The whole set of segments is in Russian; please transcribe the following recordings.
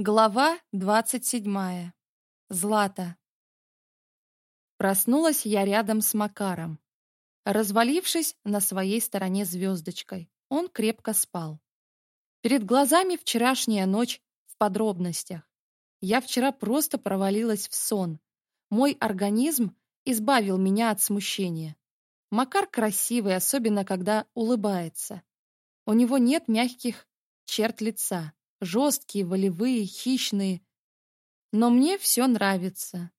Глава 27. Злата. Проснулась я рядом с Макаром, развалившись на своей стороне звездочкой. Он крепко спал. Перед глазами вчерашняя ночь в подробностях. Я вчера просто провалилась в сон. Мой организм избавил меня от смущения. Макар красивый, особенно когда улыбается. У него нет мягких черт лица жесткие, волевые, хищные. Но мне все нравится.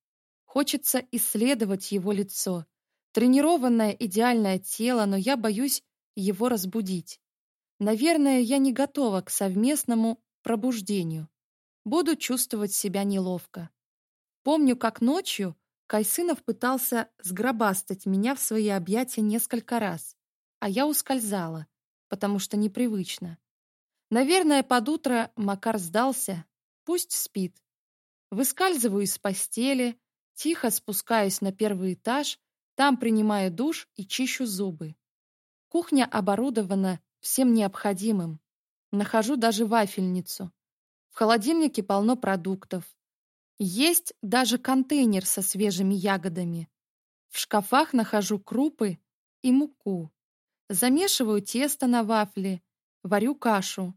Хочется исследовать его лицо. Тренированное идеальное тело, но я боюсь его разбудить. Наверное, я не готова к совместному пробуждению. Буду чувствовать себя неловко. Помню, как ночью Кайсынов пытался сгробастать меня в свои объятия несколько раз, а я ускользала, потому что непривычно. Наверное, под утро Макар сдался. Пусть спит. Выскальзываю из постели, тихо спускаюсь на первый этаж, там принимаю душ и чищу зубы. Кухня оборудована всем необходимым. Нахожу даже вафельницу. В холодильнике полно продуктов. Есть даже контейнер со свежими ягодами. В шкафах нахожу крупы и муку. Замешиваю тесто на вафли – Варю кашу.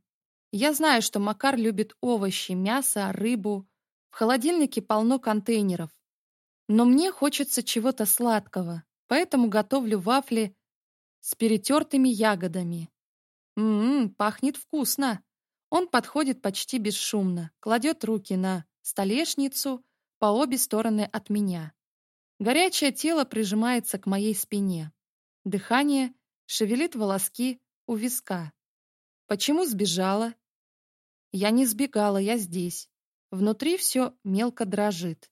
Я знаю, что Макар любит овощи, мясо, рыбу. В холодильнике полно контейнеров. Но мне хочется чего-то сладкого, поэтому готовлю вафли с перетертыми ягодами. Ммм, пахнет вкусно. Он подходит почти бесшумно, кладет руки на столешницу по обе стороны от меня. Горячее тело прижимается к моей спине. Дыхание шевелит волоски у виска. Почему сбежала? Я не сбегала, я здесь. Внутри все мелко дрожит.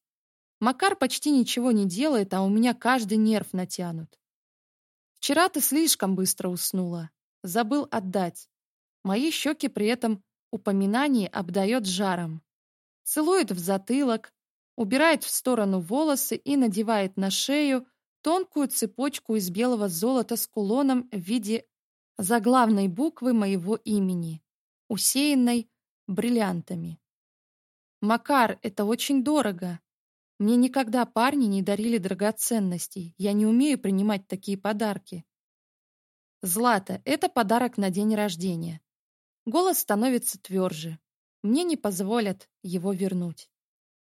Макар почти ничего не делает, а у меня каждый нерв натянут. Вчера ты слишком быстро уснула. Забыл отдать. Мои щеки при этом упоминании обдает жаром. Целует в затылок, убирает в сторону волосы и надевает на шею тонкую цепочку из белого золота с кулоном в виде за главной буквы моего имени, усеянной бриллиантами. «Макар, это очень дорого. Мне никогда парни не дарили драгоценностей. Я не умею принимать такие подарки». «Злата, это подарок на день рождения». Голос становится тверже. Мне не позволят его вернуть.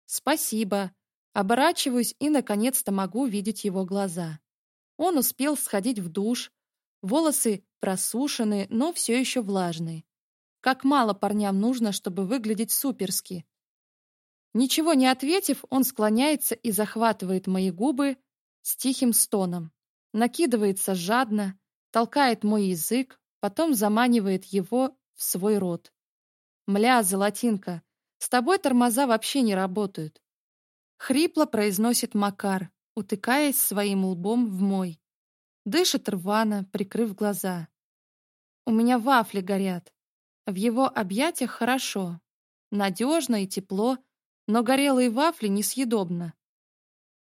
«Спасибо». Оборачиваюсь и, наконец-то, могу видеть его глаза. Он успел сходить в душ, волосы просушены, но все еще влажный. Как мало парням нужно, чтобы выглядеть суперски. Ничего не ответив, он склоняется и захватывает мои губы с тихим стоном. Накидывается жадно, толкает мой язык, потом заманивает его в свой рот. «Мля, золотинка, с тобой тормоза вообще не работают!» Хрипло произносит Макар, утыкаясь своим лбом в мой дышит рвано, прикрыв глаза. У меня вафли горят. В его объятиях хорошо, надежно и тепло, но горелые вафли несъедобно.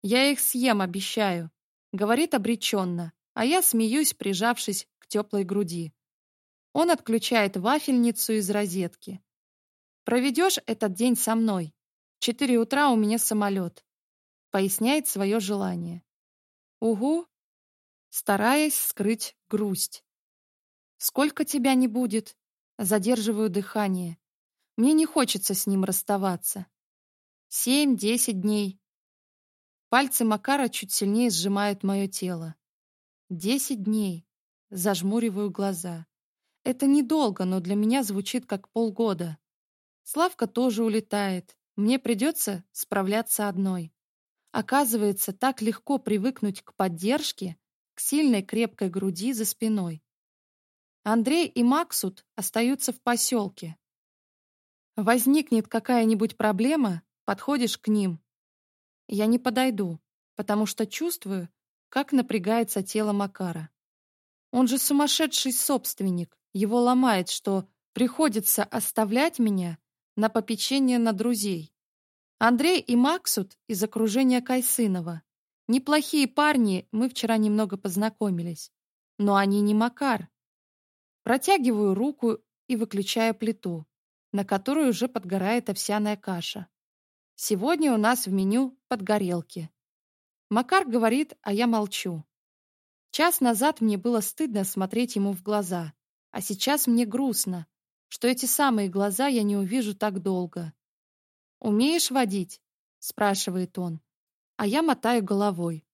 «Я их съем, обещаю», — говорит обреченно, а я смеюсь, прижавшись к теплой груди. Он отключает вафельницу из розетки. «Проведешь этот день со мной. Четыре утра у меня самолет», — поясняет свое желание. «Угу, стараясь скрыть грусть. «Сколько тебя не будет?» Задерживаю дыхание. Мне не хочется с ним расставаться. Семь-десять дней. Пальцы Макара чуть сильнее сжимают мое тело. Десять дней. Зажмуриваю глаза. Это недолго, но для меня звучит как полгода. Славка тоже улетает. Мне придется справляться одной. Оказывается, так легко привыкнуть к поддержке, к сильной крепкой груди за спиной. Андрей и Максут остаются в поселке. Возникнет какая-нибудь проблема, подходишь к ним. Я не подойду, потому что чувствую, как напрягается тело Макара. Он же сумасшедший собственник, его ломает, что приходится оставлять меня на попечение на друзей. Андрей и Максут из окружения Кайсынова. Неплохие парни, мы вчера немного познакомились. Но они не Макар. Протягиваю руку и выключаю плиту, на которую уже подгорает овсяная каша. Сегодня у нас в меню подгорелки. Макар говорит, а я молчу. Час назад мне было стыдно смотреть ему в глаза, а сейчас мне грустно, что эти самые глаза я не увижу так долго. «Умеешь водить?» — спрашивает он а я мотаю головой.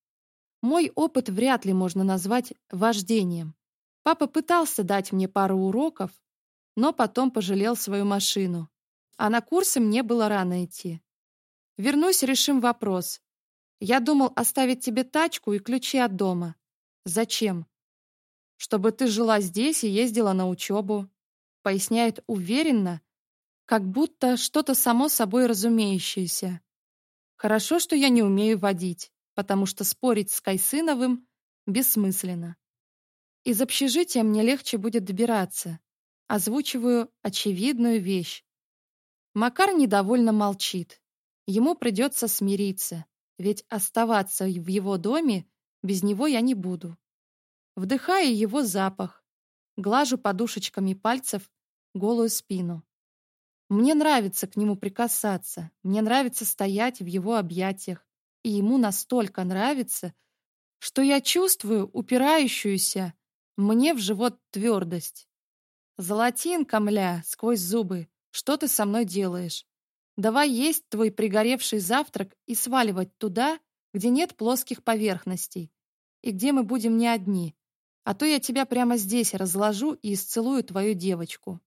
Мой опыт вряд ли можно назвать вождением. Папа пытался дать мне пару уроков, но потом пожалел свою машину. А на курсы мне было рано идти. Вернусь, решим вопрос. Я думал оставить тебе тачку и ключи от дома. Зачем? Чтобы ты жила здесь и ездила на учебу. Поясняет уверенно, как будто что-то само собой разумеющееся. Хорошо, что я не умею водить, потому что спорить с Кайсыновым бессмысленно. Из общежития мне легче будет добираться. Озвучиваю очевидную вещь. Макар недовольно молчит. Ему придется смириться, ведь оставаться в его доме без него я не буду. Вдыхаю его запах, глажу подушечками пальцев голую спину. Мне нравится к нему прикасаться, мне нравится стоять в его объятиях, и ему настолько нравится, что я чувствую упирающуюся мне в живот твердость. «Золотинка, мля, сквозь зубы, что ты со мной делаешь? Давай есть твой пригоревший завтрак и сваливать туда, где нет плоских поверхностей, и где мы будем не одни, а то я тебя прямо здесь разложу и исцелую твою девочку».